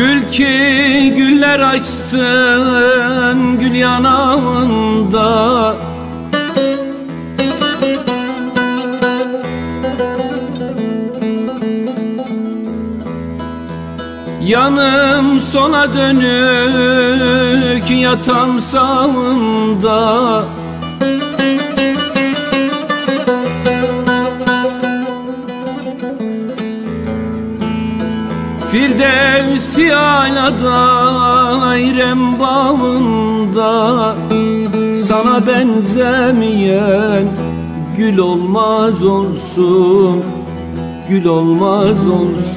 Gül ki güller açsın gül yanağında. Yanım sona dönük yatan sağında Firdevsi alada İrem bağında Sana benzemeyen gül olmaz olsun Gül olmaz olsun.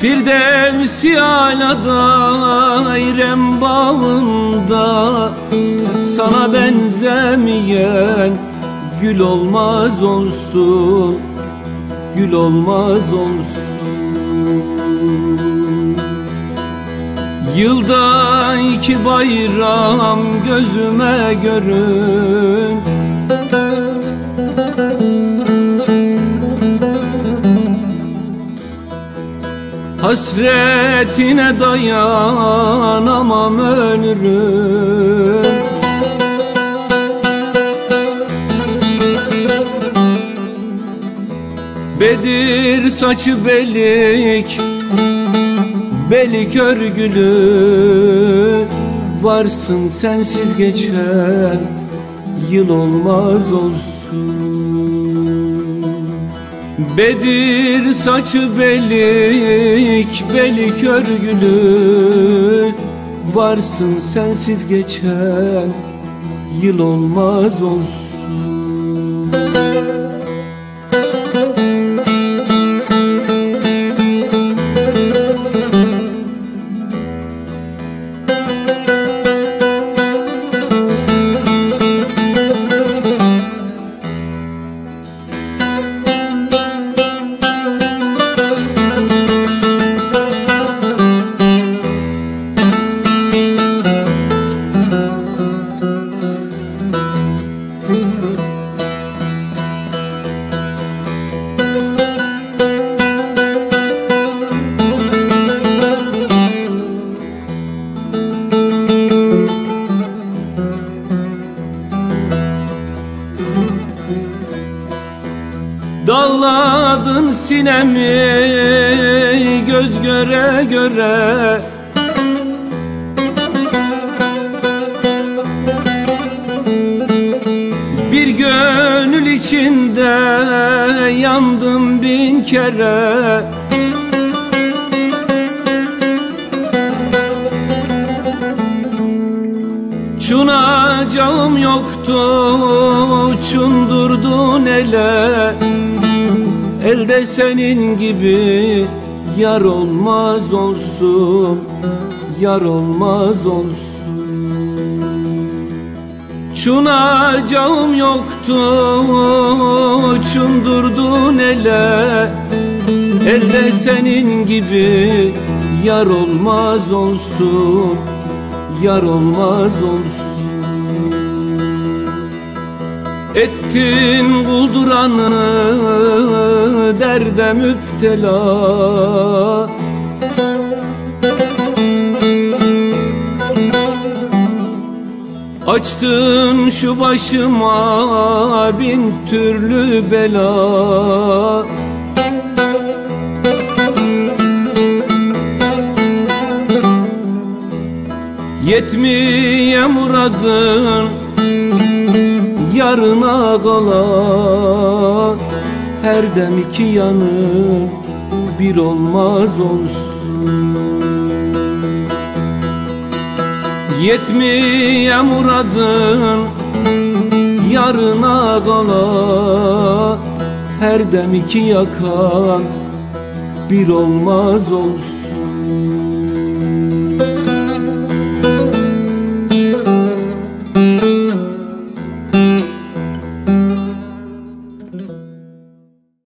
Firdevsi alada İrem bağında Sana benzemeyen gül olmaz olsun gül olmaz olsun. Yılda iki bayram gözüme görün. Hasretine dayanamam ölürüm Bedir saçı belik Belik örgülü Varsın sensiz geçen Yıl olmaz olsun. Bedir saçı belik Belik örgülü Varsın sensiz geçen Yıl olmaz olsun Dalladın sinemi göz göre göre. Bir gönül içinde yandım bin kere. Çunacağım yoktu Çundurdun ele Elde senin gibi Yar olmaz olsun Yar olmaz olsun. Çunacağım yoktu Çundurdun ele Elde senin gibi Yar olmaz olsun Yar olmaz olsun Ettin kulduranı derde müptela. Açtın şu başıma bin türlü bela. Yetmiye muradın yarına kala Her dem iki yanı bir olmaz olsun. Yetmiye muradın yarına kala Her dem iki yakan bir olmaz olsun